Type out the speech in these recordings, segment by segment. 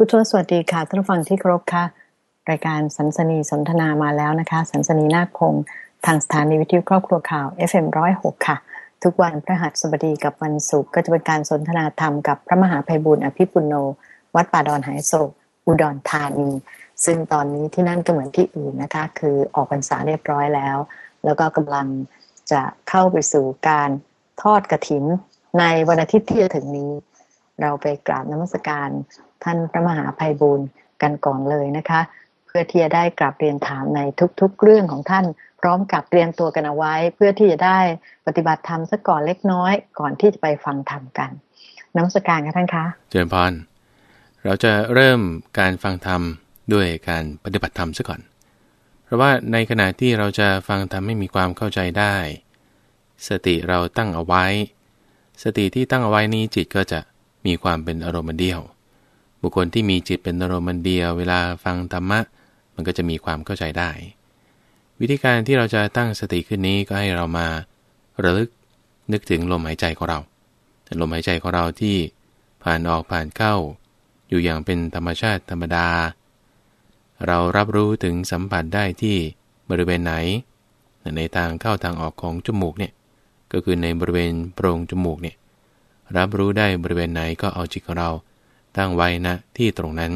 ผู้ทวสวัสดีค่ะท่านผู้ฟังที่เคารพค่ะ รายการสันสนีสนทนามาแล้วนะคะ สันสนีนาคพงศ์ทางสถานีวิทยุครอบครัวข่าว FM106 ค่ะ ทุกวันพระหัสบดีกับวันศุกร์ก็จะเป็นการสนทนาธรรมกับพระมหาภัยบุญอภิปุโน วัดป่าดอนหายโศกอุดรธานี ซึ่งตอนนี้ที่นั่นก็เหมือนที่อื่นนะคะ คือออกพรรษาเรียบร้อยแล้ว แล้วก็กำลังจะเข้าไปสู่การทอดกระถินในวันอาทิตย์ที่จะถึงนี้ เราไปกราบนมัสการท่านพระมหาภัยบูรณ์กันก่อนเลยนะคะ เพื่อที่จะได้กราบเรียนถามในทุกๆ เรื่องของท่าน พร้อมกับเตรียมตัวกันเอาไว้ เพื่อที่จะได้ปฏิบัติธรรมสักก่อนเล็กน้อย ก่อนที่จะไปฟังธรรมกันนมัสการค่ะท่านคะเจริญพรเราจะเริ่มการฟังธรรมด้วยการปฏิบัติธรรมซะก่อน เพราะว่าในขณะที่เราจะฟังธรรมให้มีความเข้าใจได้ สติเราตั้งเอาไว้ สติที่ตั้งเอาไว้นี้จิตก็จะ มีความเป็นอารมณ์เดียว บุคคลที่มีจิตเป็นอารมณ์เดียว เวลาฟังธรรมะ มันก็จะมีความเข้าใจได้ วิธีการที่เราจะตั้งสติขึ้นนี้ก็ให้เรามาระลึกนึกถึงลมหายใจของเราลมหายใจของเราที่ผ่านออกผ่านเข้า อยู่อย่างเป็นธรรมชาติธรรมดา เรารับรู้ถึงสัมผัสได้ที่บริเวณไหน ในทางเข้าทางออกของจมูกเนี่ยก็คือในบริเวณโพรงจมูกเนี่ย รับรู้ได้บริเวณไหนก็เอาจิตของเรา ตั้งไว้นะที่ตรงนั้น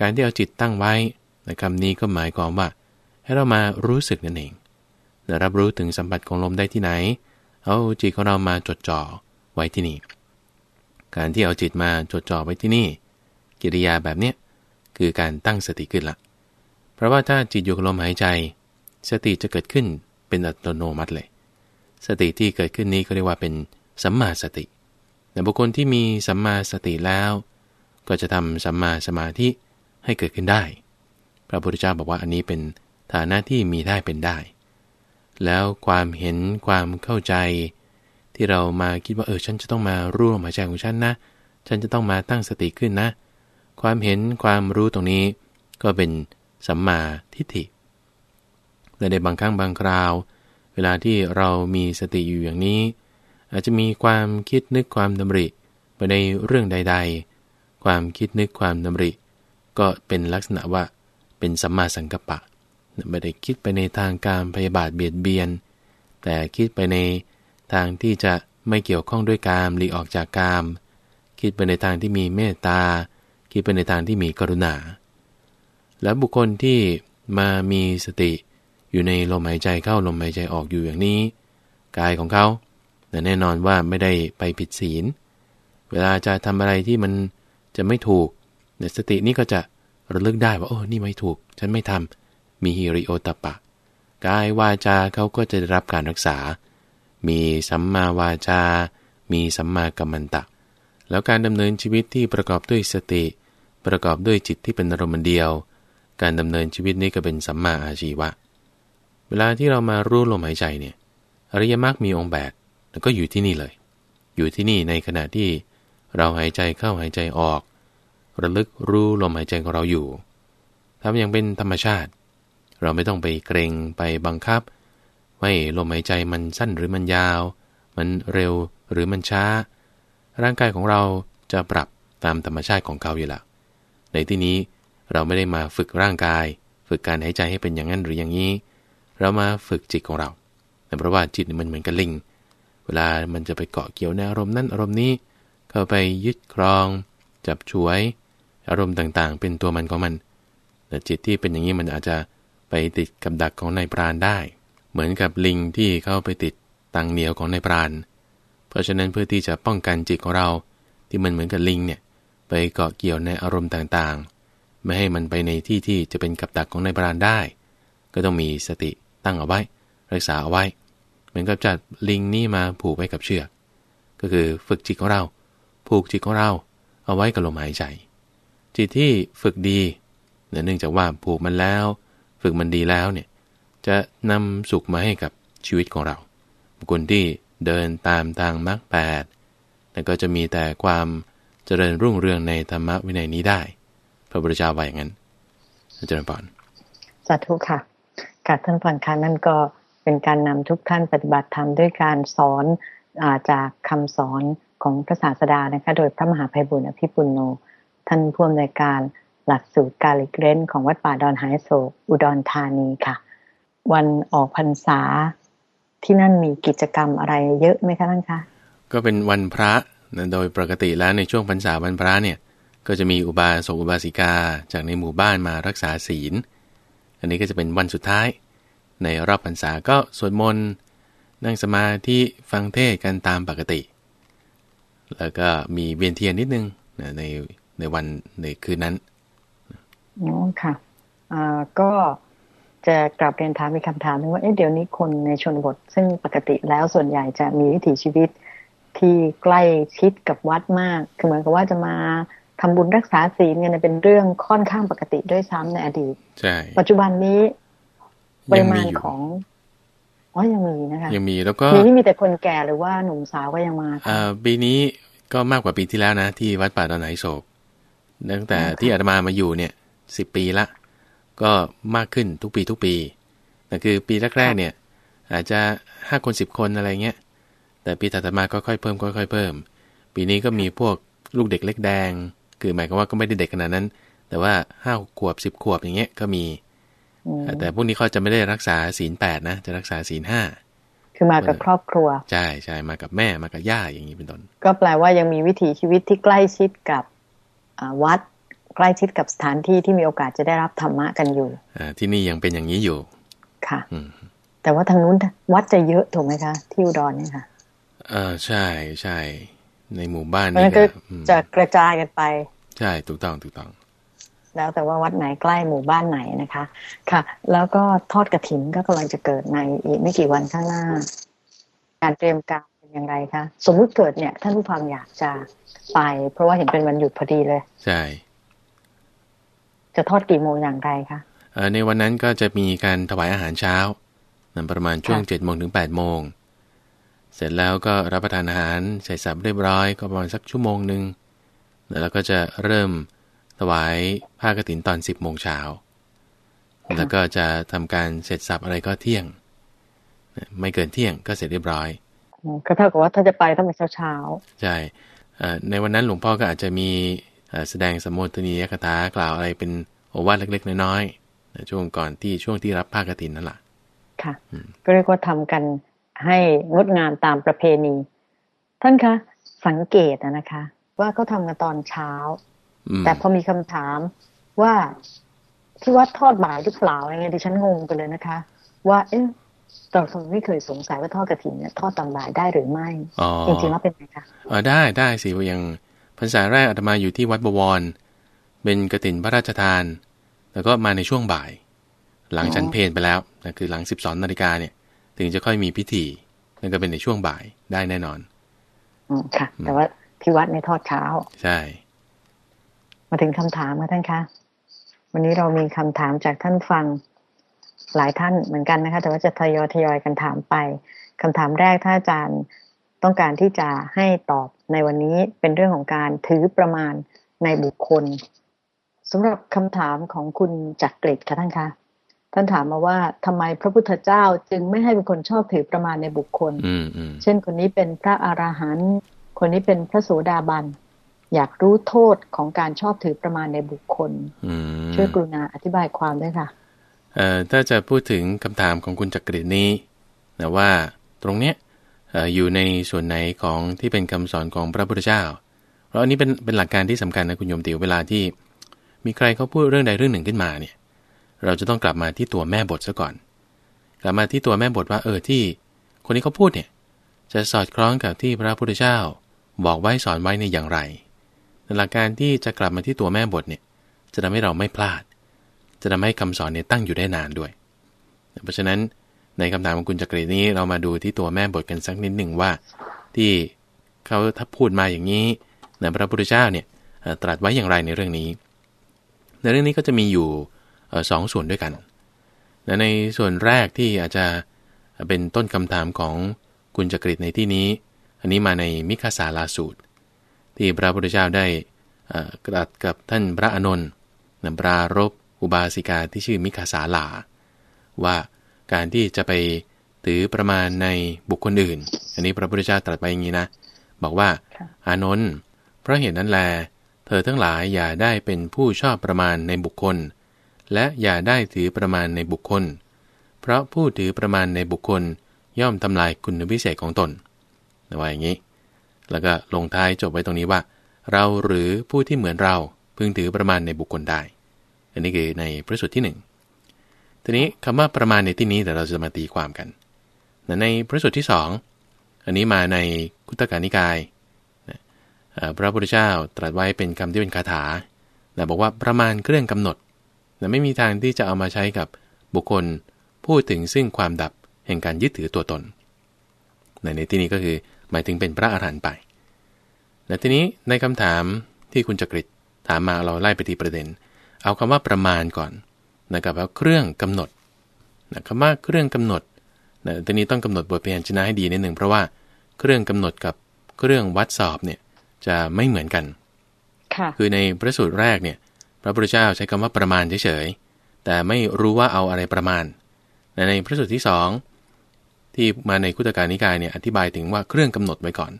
การที่เอาจิตตั้งไว้ในคำนี้ก็หมายความว่า ให้เรามารู้สึกนั่นเองรับรู้ถึงสัมผัสของลมได้ที่ไหน เอาจิตของเรามาจดจ่อไว้ที่นี่ การที่เอาจิตมาจดจ่อไว้ที่นี่ กิริยาแบบเนี้ยคือการตั้งสติขึ้นละเพราะว่าถ้าจิตอยู่กับลมหายใจ สติจะเกิดขึ้นเป็นอัตโนมัติเลย สติที่เกิดขึ้นนี้ก็เรียกว่าเป็น สัมมาสติ แต่บุคคลที่มีสัมมาสติแล้ว ก็จะทำสัมมาสมาธิให้เกิดขึ้นได้ พระพุทธเจ้าบอกว่าอันนี้เป็นฐานะที่มีได้เป็นได้ แล้วความเห็นความเข้าใจ ที่เรามาคิดว่าเออฉันจะต้องมารู้ลมหายใจของฉันนะ ฉันจะต้องมาตั้งสติขึ้นนะ ความเห็นความรู้ตรงนี้ ก็เป็นสัมมาทิฏฐิแต่ในบางครั้งบางคราว เวลาที่เรามีสติอยู่อย่างนี้ อาจจะมีความคิดนึกความดำริไปในเรื่องใด ๆ ความคิดนึกความดำริ ก็เป็นลักษณะว่าเป็นสัมมาสังกัปปะไม่ได้คิดไปในทางการพยาบาทเบียดเบียน แต่คิดไปในทางที่จะไม่เกี่ยวข้องด้วยกามหลีออกจากกาม คิดไปในทางที่มีเมตตา คิดไปในทางที่มีกรุณา แล้วบุคคลที่มามีสติอยู่ในลมหายใจเข้าลมหายใจออกอยู่อย่างนี้ กายของเขา แต่แน่นอนว่าไม่ได้ไปผิดศีล เวลาจะทำอะไรที่มันจะไม่ถูกในสตินี้ก็จะระลึกได้ว่าโอ้นี่ไม่ถูก ฉันไม่ทำมีฮิริโอตปะ กายวาจาเขาก็จะได้รับการรักษา มีสัมมาวาจา มีสัมมากัมมันตะ แล้วการดำเนินชีวิตที่ประกอบด้วยสติ ประกอบด้วยจิตที่เป็นอารมณ์เดียว การดำเนินชีวิตนี้ก็เป็นสัมมาอาชีวะ เวลาที่เรามารู้ลมหายใจเนี่ย อริยมรรคมีองค์แปด ก็อยู่ที่นี่เลย อยู่ที่นี่ในขณะที่เราหายใจเข้าหายใจออก ระลึกรู้ลมหายใจของเราอยู่ทำอย่างเป็นธรรมชาติ เราไม่ต้องไปเกรงไปบังคับไม่ลมหายใจมันสั้นหรือมันยาว มันเร็วหรือมันช้า ร่างกายของเราจะปรับตามธรรมชาติของเขาอยู่แล้วในที่นี้เราไม่ได้มาฝึกร่างกาย ฝึกการหายใจให้เป็นอย่างนั้นหรืออย่างนี้ เรามาฝึกจิตของเราแต่เพราะว่าจิตมันเหมือนกับลิง เวลามันจะไปเกาะเกี่ยวในอารมณ์นั้นอารมณ์นี้ เข้าไปยึดครอง จับฉวย อารมณ์ต่างๆ เป็นตัวมันของมัน แต่จิตที่เป็นอย่างนี้มันอาจจะไปติดกับดักของนายปราณได้ เหมือนกับลิงที่เข้าไปติดตังเหนียวของนายพรานเพราะฉะนั้นเพื่อที่จะป้องกันจิตของเรา ที่มันเหมือนกับลิงเนี่ยไปเกาะเกี่ยวในอารมณ์ต่างๆ ไม่ให้มันไปในที่ที่จะเป็นกับดักของนายพรานได้ ก็ต้องมีสติตั้งเอาไว้ รักษาเอาไว้ เหมือนกับจัดลิงนี่มาผูกไว้กับเชือก ก็คือฝึกจิตของเรา ผูกจิตของเรา เอาไว้กับลมหายใจ จิตที่ฝึกดีเนื่องจากว่าผูกมันแล้ว ฝึกมันดีแล้วเนี่ยจะนำสุขมาให้กับชีวิตของเราบุคคลที่เดินตามทางมรรคแปดแต่ก็จะมีแต่ความเจริญรุ่งเรืองในธรรมวินัยนี้ได้ พระพุทธเจ้าว่าอย่างนั้นอาจารย์ปอนสาธุค่ะการท่านฟังคันนั่นก็ เป็นการนำทุกท่านปฏิบัติธรรมด้วยการสอนอาจากคำสอนของพระศาสดานะคะ โดยพระมหาภัยบุญอภิปุโน ท่านผู้อำนวยการหลักสูตรกาลิกเรนของวัดป่าดอนหายโศกอุดรธานีค่ะ วันออกพรรษาที่นั่นมีกิจกรรมอะไรเยอะไหมคะท่านคะก็เป็นวันพระนะโดยปกติแล้วในช่วงพรรษาวันพระเนี่ยก็จะมีอุบาสกอุบาสิกาจากในหมู่บ้านมารักษาศีล อันนี้ก็จะเป็นวันสุดท้าย ในรอบพรรษาก็สวดมนต์นั่งสมาธิฟังเทศกันตามปกติ แล้วก็มีเวียนเทียนนิดนึงนะในในวันในคืนนั้นอ๋อค่ะอ่าก็จะกลับเรียนถามมีคำถามนึงว่าเอ๊ะเดี๋ยวนี้คนในชนบท ซึ่งปกติแล้วส่วนใหญ่จะมีวิถีชีวิตที่ใกล้ชิดกับวัดมาก คือเหมือนกับว่าจะมาทำบุญรักษาศีลเนี่ยเป็นเรื่องค่อนข้างปกติด้วยซ้ำในอดีต ใช่ ปัจจุบันนี้ ปริมาณของอ๋อยังมีนะคะยังมีแล้วก็มีที่มีแต่คนแก่หรือว่าหนุ่มสาวก็ยังมาอ่าปีนี้ก็มากกว่าปีที่แล้วนะ ที่วัดป่าดอนไหนโศกตั้งแต่ที่อาตมามาอยู่เนี่ยสิบปีละ ก็มากขึ้นทุกปีทุกปีแต่คือปีแรกๆเนี่ย อาจจะห้าคนสิบคนอะไรเงี้ยแต่ปีถัดมาก็ค่อยเพิ่มค่อยๆเพิ่ม ปีนี้ก็มีพวกลูกเด็กเล็กแดง คือหมายความว่าก็ไม่ได้เด็กขนาดนั้น แต่ว่าห้าขวบสิบขวบอย่างเงี้ยก็มี แต่พวกนี้เขาจะไม่ได้รักษาศีลแปดนะ จะรักษาศีลห้าคือมากับครอบครัว ใช่ใช่มากับแม่มากับย่าอย่างนี้เป็นต้นก็แปลว่ายังมีวิถีชีวิตที่ใกล้ชิดกับวัดใกล้ชิดกับสถานที่ที่มีโอกาสจะได้รับธรรมะกันอยู่อที่นี่ยังเป็นอย่างนี้อยู่ ค่ะแต่ว่าทางนู้นวัดจะเยอะถูกไหมคะ ที่อุดรเนี่ยค่ะเออใช่ใช่ในหมู่บ้านนี่ก็จะกระจายกันไป ใช่ถูกต้องถูกต้อง แล้วแต่ว่าวัดไหนใกล้หมู่บ้านไหนนะคะ ค่ะ แล้วก็ทอดกระถินก็กำลังจะเกิดในอีกไม่กี่วันข้างหน้า การเตรียมการเป็นอย่างไรคะสมมุติเกิดเนี่ยท่านผู้ฟังอยากจะไป เพราะว่าเห็นเป็นวันหยุดพอดีเลย ใช่ จะทอดกี่โมงอย่างไรคะในวันนั้นก็จะมีการถวายอาหารเช้านั่นประมาณช่วงเจ็ดโมงถึงแปดโมงเสร็จแล้วก็รับประทานอาหารเสร็จสับเรียบร้อยก็ประมาณสักชั่วโมงหนึ่งแล้วก็จะเริ่ม ถวายผ้ากรถินตอนสิบโมงเช้า แล้วก็จะทำการเสร็จสับอะไรก็เที่ยง ไม่เกินเที่ยงก็เสร็จเรียบร้อย ก็เท่ากับว่าถ้าจะไปต้องเป็นเช้าเช้าใช่ในวันนั้นหลวงพ่อก็อาจจะมีแสดงสมมตินียคาถากล่าวอะไรเป็นโอวาทเล็กๆ น้อยๆช่วงก่อนที่ช่วงที่รับผ้ากรถินนั่นแหละค่ะ ก็เรียกว่าทำกันให้งดงามตามประเพณี ท่านคะสังเกตนะคะ ว่าเขาทากันตอนเช้า แต่พอมีคำถามว่าที่วัดทอดบ่ายหรือเปล่าอะไรเงี้ยดิฉันงงไปเลยนะคะ ว่าเอ๊ะเราคงไม่เคยสงสัยว่าทอดกระถิ่นเนี่ยทอดตอนบ่ายได้หรือไม่จริงๆแล้วเป็นไงคะอ๋อได้ได้สิว่ายังพรรษาแรกอาตมาอยู่ที่วัดบวร เป็นกระถินพระราชทาน แล้วก็มาในช่วงบ่าย หลังฉันเพลนไปแล้วนะคือหลังสิบสองนาฬิกาเนี่ย ถึงจะค่อยมีพิธีนั่นก็เป็นในช่วงบ่ายได้แน่นอน อืมค่ะ แต่ว่าที่วัดในทอดเช้า ใช่ มาถึงคำถามมาท่านคะ วันนี้เรามีคำถามจากท่านฟังหลายท่านเหมือนกันนะคะ แต่ว่าจะทยอยทยอยกันถามไปคำถามแรกถ้าอาจารย์ต้องการที่จะให้ตอบในวันนี้เป็นเรื่องของการถือประมาณในบุคคลสำหรับคำถามของคุณจักรกฤษค่ะท่านคะท่านถามมาว่าทำไมพระพุทธเจ้าจึงไม่ให้เป็นคนชอบถือประมาณในบุคคล เช่นคนนี้เป็นพระอราหันต์คนนี้เป็นพระโสดาบัน อยากรู้โทษของการชอบถือประมาณในบุคคลช่วยกรุณาอธิบายความด้วยค่ะเอ่อถ้าจะพูดถึงคำถามของคุณจักรินี้นะว่าตรงเนี้ยอยู่ในส่วนไหนของที่เป็นคำสอนของพระพุทธเจ้า เพราะอันนี้เป็นเป็นหลักการที่สำคัญนะคุณโยมติวเวลาที่ มีใครเขาพูดเรื่องใดเรื่องหนึ่งขึ้นมาเนี่ยเราจะต้องกลับมาที่ตัวแม่บทซะก่อน กลับมาที่ตัวแม่บทว่าเออที่ คนนี้เขาพูดเนี่ยจะสอดคล้องกับที่พระพุทธเจ้า บอกไว้สอนไว้ในอย่างไร หลักการที่จะกลับมาที่ตัวแม่บทเนี่ยจะทำให้เราไม่พลาด จะทำให้คำสอนเนี่ยตั้งอยู่ได้นานด้วย เพราะฉะนั้นในคำถามของคุณจักรีนี้เรามาดูที่ตัวแม่บทกันสักนิดหนึ่งว่า ที่เขาถ้าพูดมาอย่างนี้ในพระพุทธเจ้าเนี่ยตรัสไว้อย่างไรในเรื่องนี้ ในเรื่องนี้ก็จะมีอยู่สองส่วนด้วยกัน ในส่วนแรกที่อาจจะเป็นต้นคำถามของคุณจักริในที่นี้ อันนี้มาในมิคาสาลาสูตร ที่พระพุทธเจ้าได้กระดัดกับท่านพระอานนท์นำปรารบอุบาสิกาที่ชื่อมิคาสาลา ว่าการที่จะไปถือประมาณในบุคคลอื่น อันนี้พระพุทธเจ้าตรัสไปอย่างนี้นะ บอกว่าอานนท์เพราะเหตุนั้นแล เธอทั้งหลายอย่าได้เป็นผู้ชอบประมาณในบุคคล และอย่าได้ถือประมาณในบุคคล เพราะผู้ถือประมาณในบุคคลย่อมทำลายคุณวิเศษของตนว่าอย่างนี้ แล้วก็ลงท้ายจบไว้ตรงนี้ว่า เราหรือผู้ที่เหมือนเราพึงถือประมาณในบุคคลได้ อันนี้คือในพระสูตรที่หนึ่งทีนี้คำว่าประมาณในที่นี้แต่เราจะมาตีความกัน ในพระสูตรที่สองอันนี้มาในคุตกานิกาย พระพุทธเจ้าตรัสไว้เป็นคำที่เป็นคาถาบอกว่าประมาณเครื่องกำหนดไม่มีทางที่จะเอามาใช้กับบุคคลพูดถึงซึ่งความดับแห่งการยึดถือตัวตน ในที่นี้ก็คือ มายถึงเป็นพระอรหันต์ไปแต่ทีนี้ในคำถามที่คุณจักริดถามมาเราไล่ไปทีประเด็น เอาคำว่าประมาณก่อนนะครับว่าเครื่องกำหนดนะคำว่าเครื่องกำหนดนะทีนี้ต้องกำหนดบทเพียนชนะให้ดีนิดหนึ่งเพราะว่าเครื่องกำหนดกับเครื่องวัดสอบเนี่ยจะไม่เหมือนกันค่ะคือในพระสูตรแรกเนี่ย พระพุทธเจ้าใช้คำว่าประมาณเฉยๆแต่ไม่รู้ว่าเอาอะไรประมาณ ในพระสูตรที่สอง ที่มาในคุตการนิกายเนี่ยอธิบายถึงว่าเครื่องกำหนดไว้ก่อน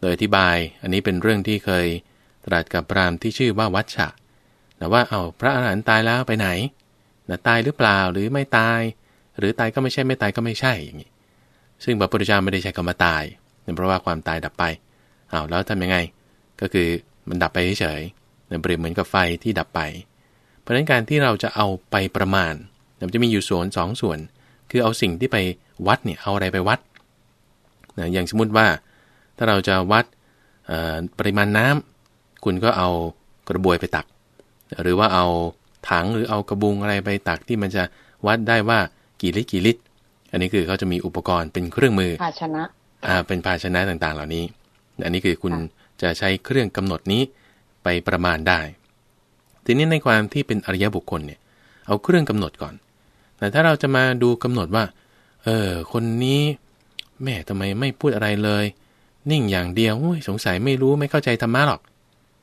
โดยอธิบายอันนี้เป็นเรื่องที่เคยตรัสกับพรามที่ชื่อว่าวัชชะแต่ว่าเอาพระอรหันต์ตายแล้วไปไหนนะตายหรือเปล่าหรือไม่ตาย หรือตายก็ไม่ใช่ไม่ตายก็ไม่ใช่อย่างนี้ ซึ่งพระพุทธเจ้าไม่ได้ใช้คำว่าตายเพราะว่าความตายดับไปเอาแล้วทํำยังไง ก็คือมันดับไปเฉยๆเปรียบเหมือนกับไฟที่ดับไป เพราะฉะนั้นการที่เราจะเอาไปประมาณมันจะมีอยู่ส่วนสองส่วน คือเอาสิ่งที่ไป วัดเนี่ยเอาอะไรไปวัดนะอย่างสมมติว่าถ้าเราจะวัดปริมาณน้ำคุณก็เอากระบวยไปตัก หรือว่าเอาถังหรือเอากระบุงอะไรไปตักที่มันจะวัดได้ว่ากี่ลิตรกี่ลิตร อันนี้คือเขาจะมีอุปกรณ์เป็นเครื่องมือภาชนะอ่าเป็นภาชนะต่างๆ เหล่านี้ อันนี้คือคุณจะใช้เครื่องกำหนดนี้ไปประมาณได้ ทีนี้ในความที่เป็นอริยบุคคลเนี่ย เอาเครื่องกำหนดก่อน แต่ถ้าเราจะมาดูกำหนดว่า เออ คนนี้ แม่ทำไมไม่พูดอะไรเลย นิ่งอย่างเดียวสงสัยไม่รู้ไม่เข้าใจธรรมะหรอก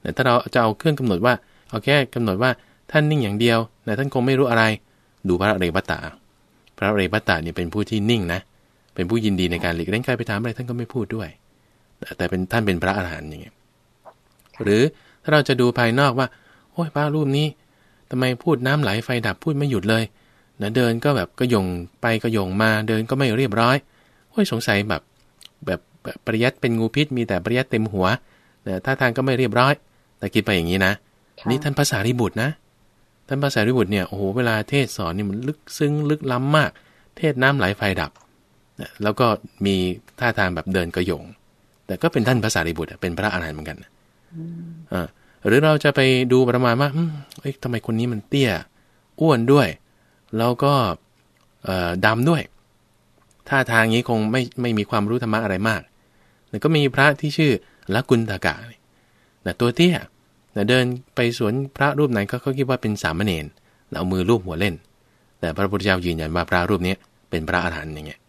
แต่ถ้าเราจะเอาเครื่องกำหนดว่าเอาแค่กำหนดว่าท่านนิ่งอย่างเดียวแต่ท่านคงไม่รู้อะไร ดูพระเรวัตตาพระเรวัตตาเนี่ยเป็นผู้ที่นิ่งนะ เป็นผู้ยินดีในการหลีกเล่นใครไปถามอะไรท่านก็ไม่พูดด้วย แต่เป็นท่านเป็นพระอรหันต์อย่างเงี้ยหรือถ้าเราจะดูภายนอกว่าโอ้ยพระรูปนี้ทำไมพูดน้ำไหลไฟดับพูดไม่หยุดเลย นะเดินก็แบบก็ยงไปก็ยงมาเดินก็ไม่เรียบร้อยโอ้ยสงสัยแบบแบบปริยัติเป็นงูพิษ มีแต่ปริยัติเต็มหัวแต่ท่าทางก็ไม่เรียบร้อย แต่คิดไปอย่างนี้นะนี่ท่านภาษาริบุตรนะ ท่านภาษาริบุตรเนี่ยโอ้โหเวลาเทศสอนนี่มันลึกซึ้งลึกล้ำมาก เทศน้ำไหลไฟดับแล้วก็มีท่าทางแบบเดินกระยง แต่ก็เป็นท่านภาษาริบุตรเป็นพระอรหันต์เหมือนกันอ่าหรือเราจะไปดูประมาณว่าเอ้ยทำไมคนนี้มันเตี้ย อ้วนด้วย แล้วก็ดำด้วยท่าทางนี้คงไม่ไม่มีความรู้ธรรมะอะไรมาก แต่ก็มีพระที่ชื่อละกุณตากะแต่ตัวเตี้ยเดินไปสวนพระรูปไหนก็เขาคิดว่าเป็นสามเณรเอามือรูปหัวเล่น แต่พระพุทธเจ้ายืนยันว่าพระรูปนี้เป็นพระอาหารหันต์อย่างเงี้ย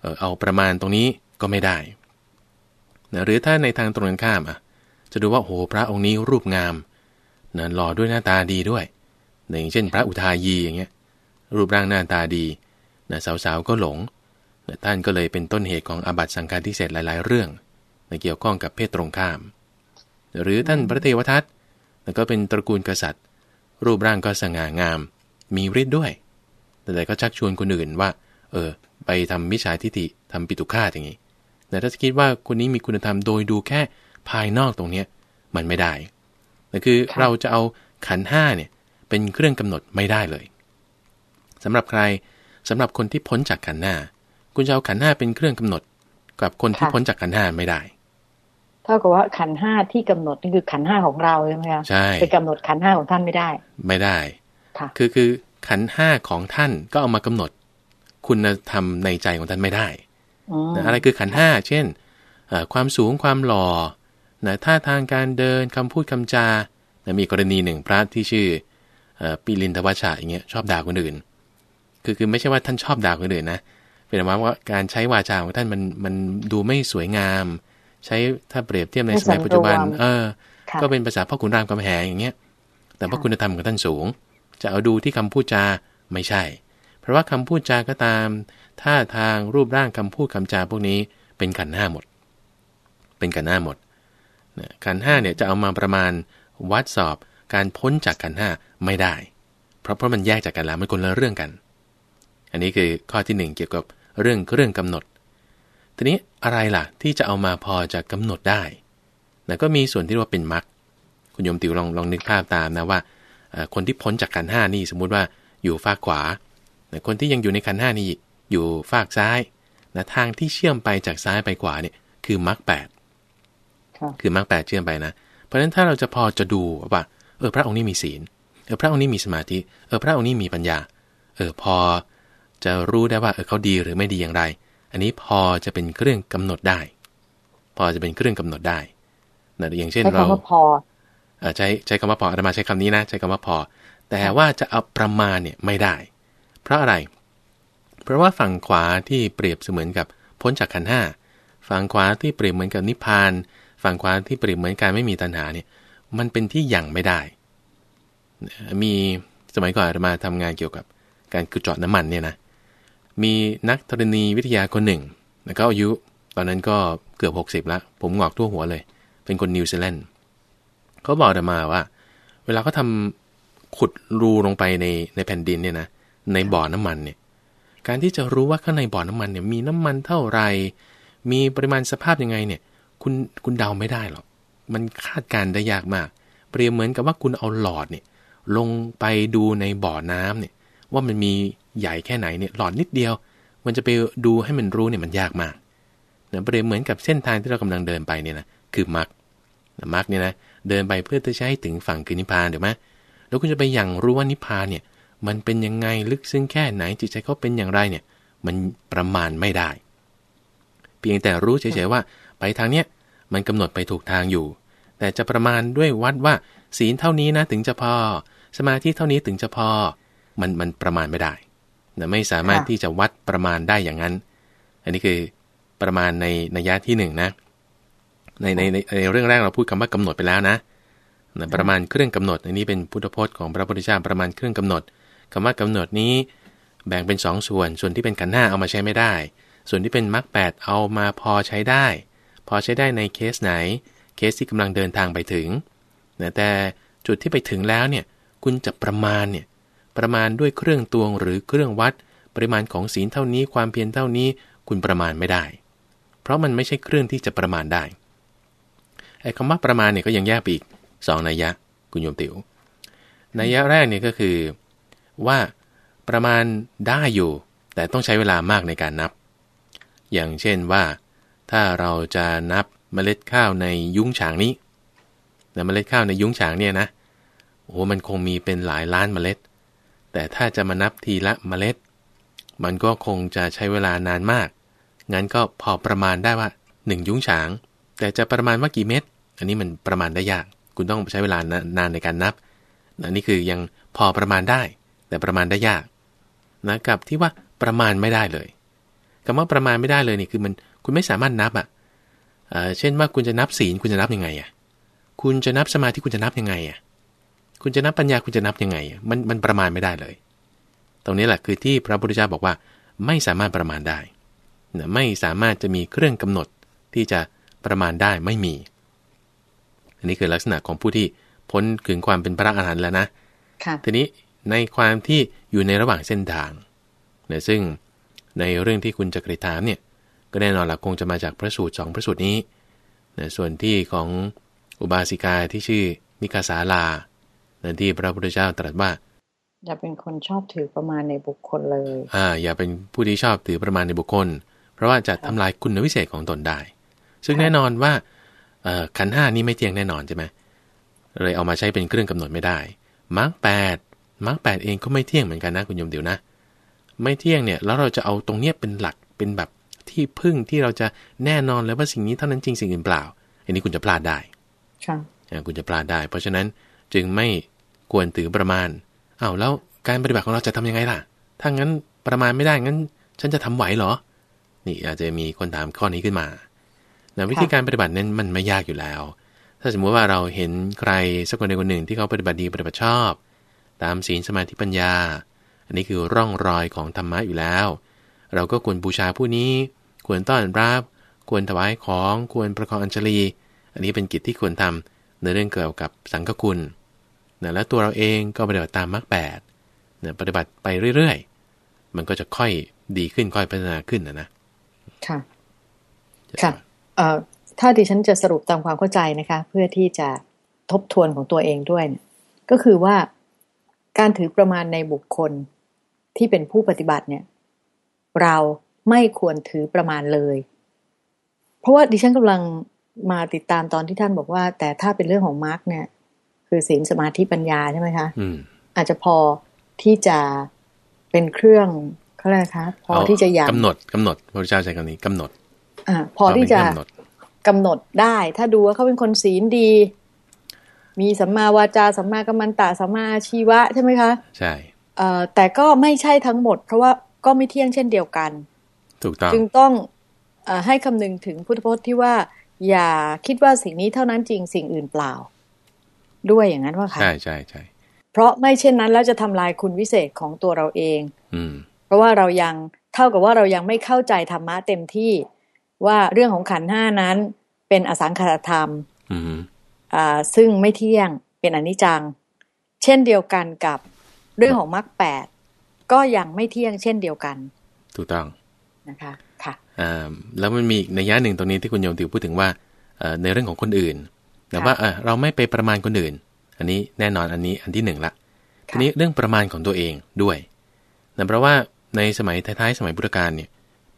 เออเอาประมาณตรงนี้ก็ไม่ได้นะหรือถ้าในทางตรงกันข้ามอะ จะดูว่าโหพระองค์นี้รูปงามนะหล่อด้วยหน้าตาดีด้วย อย่างเช่น พระอุทายีอย่างเงี้ย รูปร่างหน้าตาดีนะสาวๆก็หลงนะท่านก็เลยเป็นต้นเหตุของอาบัติสังการที่เสร็จหลาย ๆ เรื่องในเกี่ยวข้องกับเพศตรงข้าม หรือท่านพระเทวทัตแล้วก็เป็นตระกูลกษัตริย์ รูปร่างก็สง่างาม มีฤทธิ์ด้วย แต่ก็ชักชวนคนอื่นว่า เออ ไปทำมิจฉาทิฏฐิทำปิตุฆาตอย่างนี้แต่ถ้าคิดว่าคนนี้มีคุณธรรมโดยดูแค่ภายนอกตรงเนี้ยมันไม่ได้แต่คือเราจะเอาขันห้าเนี่ยเป็นเครื่องกำหนดไม่ได้เลย สำหรับใครสำหรับคนที่พ้นจากขันห้า คุณจะเอาขันห้าเป็นเครื่องกำหนด กับคนที่พ้นจากขันห้าไม่ได้ท่ากับว่าขันห้าที่กำหนดนี่คือขันห้าของเราใช่ไหมคะใช่ไปกำหนดขันห้าของท่านไม่ได้ ไม่ได้ค่ะคือคือขันห้าของท่านก็เอามากำหนด คุณธรรมในใจของท่านไม่ได้อะไรคือขันห้าเช่นความสูงความหล่อนะท่าทางการเดินคำพูดคำจานะมีกรณีหนึ่งพระที่ชื่อปีลินทวัชชะอย่างเงี้ยชอบด่าคนอื่น คือคือไม่ใช่ว่าท่านชอบด่าคนอื่นนะเป็นหมายว่าการใช้วาจาของท่านมันมันดูไม่สวยงาม ใช้ถ้าเปรียบเทียบในสมัยปัจจุบัน เออ ก็เป็นภาษาพ่อขุนรามคำแหงอย่างเงี้ย แต่พระคุณธรรมของท่านสูง จะเอาดูที่คำพูดจาไม่ใช่ เพราะว่าคำพูดจาก็ตามท่าทางรูปร่างคำพูดคำจาพวกนี้เป็นขันห้าหมด เป็นขันห้าหมดขันห้าเนี่ยจะเอามาประมาณวัดสอบการพ้นจากกันห้าไม่ได้ เพราะเพราะมันแยกจากกันแล้วมันคนละเรื่องกัน อันนี้คือข้อที่หนึ่งเกี่ยวกับเรื่องเรื่องกำหนด ทีนี้อะไรล่ะที่จะเอามาพอจะกำหนดได้นะก็มีส่วนที่เรียกว่าเป็นมรรคคุณโยมติวลองลองนึกภาพตามนะว่า คนที่พ้นจากขันห้านี่สมมุติว่าอยู่ฝากขวา คนที่ยังอยู่ในขันห้านี่อยู่ฝากซ้ายนะทางที่เชื่อมไปจากซ้ายไปขวาเนี่ยคือมรรคแปดคือมรรคแปดเชื่อมไปนะ เพราะฉะนั้นถ้าเราจะพอจะดูว่าเออพระองค์นี้มีศีลเออพระองค์นี้มีสมาธิเออพระองค์นี้มีปัญญา เออพอ จะรู้ได้ว่าเออเขาดีหรือไม่ดีอย่างไร อันนี้พอจะเป็นเครื่องกำหนดได้ พอจะเป็นเครื่องกำหนดได้นะอย่างเช่นเราพอใช้ใช้คำว่าพออาตมาใช้คำนี้นะ ใช้คำว่าพอ แต่ว่าจะเอาประมาณเนี่ยไม่ได้ เพราะอะไร เพราะว่าฝั่งขวาที่เปรียบเสมือนกับพ้นจากขันห้าฝั่งขวาที่เปรียบเหมือนกับนิพพาน ฝั่งขวาที่เปรียบเหมือนการไม่มีตัณหาเนี่ย มันเป็นที่ยังไม่ได้ มีสมัยก่อนอาตมาทำงานเกี่ยวกับการกุเจาะน้ำมันเนี่ยนะ มีนักธรณีวิทยาคนหนึ่งแล้วก็อายุ ตอนนั้นก็เกือบ 60แล้วผมหงอกทั่วหัวเลย เป็นคนนิวซีแลนด์เขาบอกอมาว่า เวลาเขาทาขุดรูลงไปในในแผ่นดินเนี่ยนะในบ่อน้ำมันเนี่ย การที่จะรู้ว่าข้างในบ่อน้ำมันเนี่ยมีน้ำมันเท่าไหร่ มีปริมาณสภาพยังไงเนี่ย คุณคุณเดาไม่ได้หรอก มันคาดการได้ยากมาก เปรียบเหมือนกับว่าคุณเอาหลอดเนี่ยลงไปดูในบ่อน้ำเนี่ยว่ามันมี ใหญ่แค่ไหนเนี่ยหลอดนิดเดียว มันจะไปดูให้มันรู้เนี่ยมันยากมากเนี่ยเปรียบเหมือนกับเส้นทางที่เรากำลังเดินไปเนี่ยนะคือมรรคมรรคเนี่ยนะเดินไปเพื่อจะใช้ถึงฝั่งคือนิพพานถูกไหมแล้วคุณจะไปอย่างรู้ว่านิพพานเนี่ยมันเป็นยังไงลึกซึ้งแค่ไหนจิตใจเขาเป็นอย่างไรเนี่ยมันประมาณไม่ได้ เพียงแต่รู้เฉยๆว่า ไปทางเนี้ยมันกำหนดไปถูกทางอยู่ แต่จะประมาณด้วยวัดว่า ศีลเท่านี้นะถึงจะพอ สมาธิเท่านี้ถึงจะพอ มันมันประมาณไม่ได้ นะไม่สามารถที่จะวัดประมาณได้อย่างนั้น อันนี้คือประมาณในในยะที่หนึ่งนะในในในเรื่องแรกเราพูดคำว่ากำหนดไปแล้วนะนะประมาณเครื่องกำหนด อันนี้เป็นพุทธพจน์ของพระพุทธเจ้าประมาณเครื่องกำหนดคำว่ากำหนดนี้แบ่งเป็น2สส่วน ส่วนที่เป็นขันธ์หน้าเอามาใช้ไม่ได้ ส่วนที่เป็นมรรคแปดเอามาพอใช้ได้ พอใช้ได้ในเคสไหน เคสที่กำลังเดินทางไปถึงแต่จุดที่ไปถึงแล้วเนี่ย คุณจะประมาณเนี่ย ประมาณด้วยเครื่องตวงหรือเครื่องวัด ปริมาณของศีลเท่านี้ความเพียรเท่านี้คุณประมาณไม่ได้ เพราะมันไม่ใช่เครื่องที่จะประมาณได้ไอ้คำว่าประมาณเนี่ยก็ยังแยกไปอีกสองนัยยะคุณโยมติว๋วนัยยะแรกเนี่ยก็คือว่าประมาณได้อยู่ แต่ต้องใช้เวลามากในการนับ อย่างเช่นว่า ถ้าเราจะนับเมล็ดข้าวในยุ้งฉางนี้แต่เมล็ดข้าวในยุ้งฉางเนี่ยนะโอ้มันคงมีเป็นหลายล้านเมล็ด แต่ถ้าจะมานับทีละเมล็ด มันก็คงจะใช้เวลานานมาก งั้นก็พอประมาณได้ว่า 1 ยุ้งฉาง แต่จะประมาณว่ากี่เม็ด อันนี้มันประมาณได้ยาก คุณต้องใช้เวลานานในการนับ อันนี้คือยังพอประมาณได้ แต่ประมาณได้ยาก นะกับที่ว่าประมาณไม่ได้เลยคำว่าประมาณไม่ได้เลยนี่คือมันคุณไม่สามารถนับอะเช่นว่าคุณจะนับศีลคุณจะนับยังไงอะ คุณจะนับสมาธิคุณจะนับยังไงอะ คุณจะนับปัญญาคุณจะนับยังไง มันมันประมาณไม่ได้เลย ตรงนี้แหละคือที่พระพุทธเจ้าบอกว่าไม่สามารถประมาณได้นะไม่สามารถจะมีเครื่องกำหนดที่จะประมาณได้ไม่มี อันนี้คือลักษณะของผู้ที่พ้นถึงความเป็นพระอรหันต์แล้วนะทีนี้ในความที่อยู่ในระหว่างเส้นทางเนี่ยซึ่งในเรื่องที่คุณจะกริถามเนี่ย ก็แน่นอนหลักคงจะมาจากพระสูตรสองพระสูตรนี้นะส่วนที่ของอุบาสิกาที่ชื่อมิกาสาลา นั่นที่พระพุทธเจ้าตรัสว่า อย่าเป็นคนชอบถือประมาณในบุคคลเลย อ่า อย่าเป็นผู้ที่ชอบถือประมาณในบุคคล เพราะว่าจะทำลายคุณวิเศษของตนได้ ซึ่งแน่นอนว่าขันห้านี้ไม่เที่ยงแน่นอนใช่ไหมเลยเอามาใช้เป็นเครื่องกำหนดไม่ได้มาร์กแปดมาร์กแปดเองก็ไม่เที่ยงเหมือนกันนะคุณโยมเดี๋ยวนะ ไม่เที่ยงเนี่ยแล้วเราจะเอาตรงเนี้ยเป็นหลักเป็นแบบที่พึ่งที่เราจะแน่นอนเลยว่าสิ่งนี้เท่านั้นจริงสิ่งอื่นเปล่า อันนี้คุณจะพลาดได้ใช่คุณจะพลาดได้ เพราะฉะนั้นจึงไม่ ควรถือประมาณอ้าวแล้วการปฏิบัติของเราจะทำยังไงล่ะ ถ้างั้นประมาณไม่ได้งั้น ฉันจะทำไหวเหรอ นี่อาจจะมีคนถามข้อนี้ขึ้นมานะวิธีการปฏิบัตินั้นมันไม่ยากอยู่แล้ว ถ้าสมมุติว่าเราเห็นใครสักคนใดคนหนึ่งที่เขาปฏิบัติดีปฏิบัติชอบ ตามศีลสมาธิปัญญา อันนี้คือร่องรอยของธรรมะอยู่แล้ว เราก็ควรบูชาผู้นี้ควรต้อนรับควรถวายของควรประคองอัญชลี อันนี้เป็นกิจที่ควรทำในเรื่องเกี่ยวกับสังฆคุณ นะแล้วตัวเราเองก็ปฏิบัติตามมรรคแปดนะปฏิบัติไปเรื่อยๆ มันก็จะค่อยดีขึ้นค่อยพัฒนาขึ้นนะนะ ค่ะ ค่ะเอ่อถ้าดิฉันจะสรุปตามความเข้าใจนะคะ เพื่อที่จะทบทวนของตัวเองด้วยเนี่ยก็คือว่าการถือประมาณในบุคคลที่เป็นผู้ปฏิบัติเนี่ย เราไม่ควรถือประมาณเลย เพราะว่าดิฉันกำลังมาติดตามตอนที่ท่านบอกว่า แต่ถ้าเป็นเรื่องของมาร์กเนี่ย คือศีลสมาธิปัญญาใช่ไหมคะอืมอาจจะพอที่จะเป็นเครื่องเขาเรียกอะไรคะพอที่จะยังกำหนดกำหนดพระพุทธเจ้าใช้คำนี้กำหนด อ่า พอที่จะเป็นกำหนดกำหนดได้ ถ้าดูว่าเขาเป็นคนศีลดี มีสัมมาวาจาสัมมากัมมันตะสัมมาอาชีวะใช่ไหมคะใช่เอ่อแต่ก็ไม่ใช่ทั้งหมด เพราะว่าก็ไม่เที่ยงเช่นเดียวกัน ถูกต้องจึงต้องเออให้คำนึงถึงพุทธพจน์ที่ว่า อย่าคิดว่าสิ่งนี้เท่านั้นจริงสิ่งอื่นเปล่า ด้วยอย่างนั้นว่าค่ะใช่ใช่ใช่เพราะไม่เช่นนั้นแล้วจะทำลายคุณวิเศษของตัวเราเอง อืม เพราะว่าเรายังเท่ากับว่าเรายังไม่เข้าใจธรรมะเต็มที่ว่าเรื่องของขันธ์ห้านั้น เป็นอสังขตธรรมอืมอ่า ซึ่งไม่เที่ยงเป็นอนิจจัง เช่นเดียวกันกับเรื่องของมรรคแปดก็ยังไม่เที่ยงเช่นเดียวกัน ถูกต้องนะคะค่ะอ่าแล้วมันมีอีกในยะหนึ่งตรงนี้ที่คุณโยมติวพูดถึงว่าเอ่อในเรื่องของคนอื่น แต่ค่ะว่าเออเราไม่ไปประมาณคนอื่น อันนี้แน่นอนอันนี้อันที่หนึ่งละทีนี้เรื่องประมาณของตัวเองด้วยนะเพราะว่าในสมัยท้ายๆสมัยพุทธกาลเนี่ย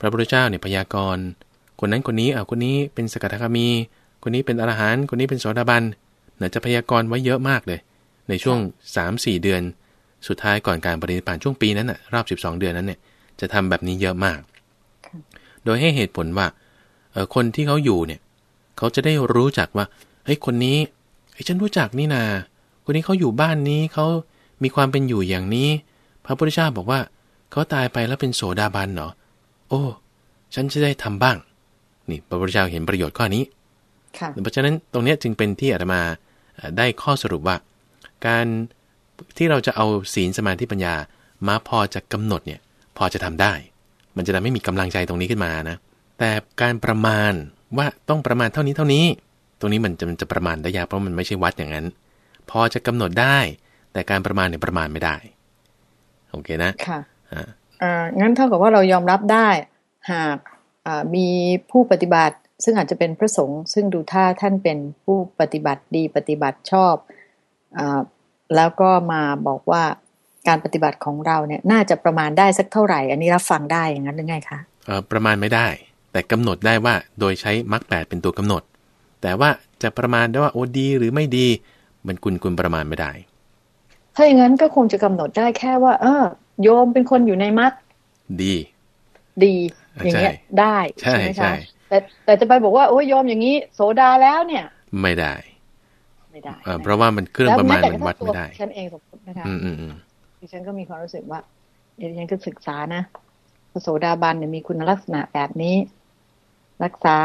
พระพุทธเจ้าเนี่ยพยากรณ์ คนนั้นคนนี้อ่าคนนี้เป็นสกทาคามี คนนี้เป็นอรหันต์คนนี้เป็นโสดาบันนะจะพยากรณ์ไว้เยอะมากเลย ในช่วง 3-4 เดือน สุดท้ายก่อนการปรินิพพานช่วงปีนั้นน่ะรอบ 12 เดือนนั้นเนี่ยจะทำแบบนี้เยอะมากค่ะโดยให้เหตุผลว่าเออคนที่เขาอยู่เนี่ยเขาจะได้รู้จักว่าเฮ้ยคนนี้เฮ้ยฉันรู้จักนี่นาคนนี้เขาอยู่บ้านนี้เขามีความเป็นอยู่อย่างนี้ พระพุทธเจ้าบอกว่าเขาตายไปแล้วเป็นโสดาบันเหรอโอ้ ฉันจะได้ทำบ้าง นี่พระพุทธเจ้าเห็นประโยชน์ข้อนี้ค่ะเพราะฉะนั้นตรงเนี้ยจึงเป็นที่อาตมาเอ่อได้ข้อสรุปว่า การที่เราจะเอาศีลสมาธิปัญญามาพอจะกำหนดเนี่ยพอจะทำได้ มันจะทำให้มีกำลังใจตรงนี้ขึ้นมานะ แต่การประมาณว่าต้องประมาณเท่านี้เท่านี้ ตรงนี้มันจะมันจะประมาณได้ยากเพราะมันไม่ใช่วัดอย่างนั้น พอจะกำหนดได้ แต่การประมาณเนี่ยประมาณไม่ได้ โอเคนะ ค่ะอ่าอ่างั้นเท่ากับว่าเรายอมรับได้ หากอ่ามีผู้ปฏิบัติ ซึ่งอาจจะเป็นพระสงฆ์ซึ่งดูท่าท่านเป็นผู้ปฏิบัติดีปฏิบัติชอบอาแล้วก็มาบอกว่าการปฏิบัติของเราเนี่ยน่าจะประมาณได้สักเท่าไหร่ อันนี้รับฟังได้อย่างนั้นหรือไงคะเอ่อประมาณไม่ได้ แต่กำหนดได้ว่าโดยใช้มรรคแปดเป็นตัวกำหนด แต่ว่าจะประมาณได้ว่าโอ้ดีหรือไม่ดี มันกุลกุลประมาณไม่ได้ ถ้าอย่างนั้นก็คงจะกำหนดได้แค่ว่า เออโยมเป็นคนอยู่ในมัดดี ดี อย่างเงี้ยใช่ได้ใช่ไหมใช่คะแต่แต่จะไปบอกว่าโอ้ยโยมอย่างนี้ โสดาแล้วเนี่ย ไม่ได้ ไม่ได้เอ่อเพราะว่ามันเครื่องประมาณมันวัดไม่ได้แล้วแม้แต่กระทั่งตัวฉันเองสมมตินะคะอืมอืมอืมดิฉันก็มีความรู้สึกว่าเดี๋ยวดิฉันก็ศึกษานะพระโสดาบันเนี่ยมีคุณลักษณะแบบนี้ รักษา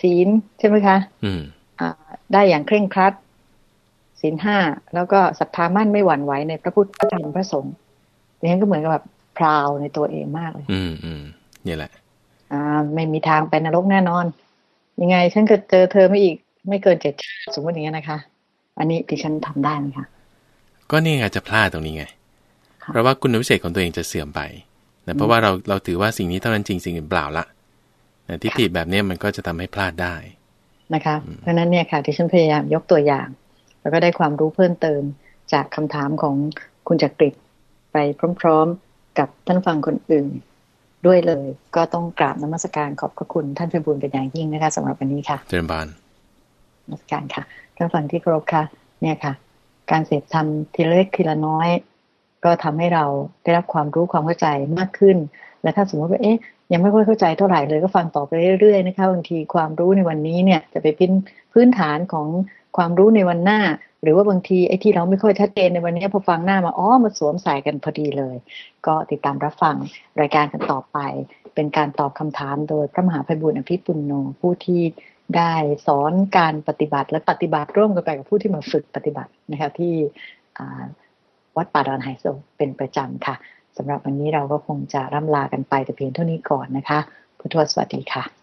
ศีลใช่ไหมคะ อืมอ่าได้อย่างเคร่งครัดศีลห้าแล้วก็ศรัทธามั่นไม่หวั่นไหวในพระพุทธพระธรรมพระสงฆ์ดิฉันก็เหมือนกับแบบพราวในตัวเองมากเลย อืมอืมนี่แหละ อ่า ไม่มีทางไปนรกแน่นอน ยังไง ฉันก็เจอเธอไม่อีก ไม่เกินเจ็ดชาติสมมติอย่างนี้ยนะคะ อันนี้ดิฉันทำได้ไหมคะก็นี่ไงจะพลาดตรงนี้ไงค่ะเพราะว่าคุณวิเศษของตัวเองจะเสื่อมไปนะเพราะว่าเราเราถือว่าสิ่งนี้เท่านั้นจริงสิ่งอื่นเปล่าละนะ ทิฏฐิแบบเนี้ยมันก็จะทำให้พลาดได้นะคะ เพราะฉะนั้นเนี่ยค่ะที่ฉันพยายามยกตัวอย่าง แล้วก็ได้ความรู้เพิ่มเติมจากคำถามของคุณจักริดไปพร้อม ๆ กับท่านฟังคนอื่นด้วยเลย ก็ต้องกราบนมัสการขอบพระคุณท่านพิบูลเป็นอย่างยิ่งนะคะสำหรับวันนี้ค่ะ เจริญบานนมัสการค่ะท่านฟังที่เคารพค่ะ เนี่ยค่ะ การเสพธรรมทีละเล็กทีละน้อย ก็ทำให้เราได้รับความรู้ความเข้าใจมากขึ้น และถ้าสมมติว่าเอ๊ะ ยังไม่ค่อยเข้าใจเท่าไหร่เลยก็ฟังต่อไปเรื่อยๆนะคะบางทีความรู้ในวันนี้เนี่ยจะไปเป็นพื้นฐานของความรู้ในวันหน้า หรือว่าบางทีไอ้ที่เราไม่ค่อยชัดเจนในวันนี้พอฟังหน้ามาอ๋อมาสวมใส่กันพอดีเลย ก็ติดตามรับฟังรายการกันต่อไป เป็นการตอบคำถามโดยพระมหาภัยบุญอภิปุณโญผู้ที่ได้สอนการปฏิบัติและปฏิบัติร่วมกันไปกับผู้ที่มาฝึกปฏิบัตินะคะที่วัดป่าดอนไฮโซเป็นประจำค่ะ สำหรับวันนี้เราก็คงจะร่ำลากันไปแต่เพียงเท่านี้ก่อนนะคะ พุทธวสวัสดีค่ะ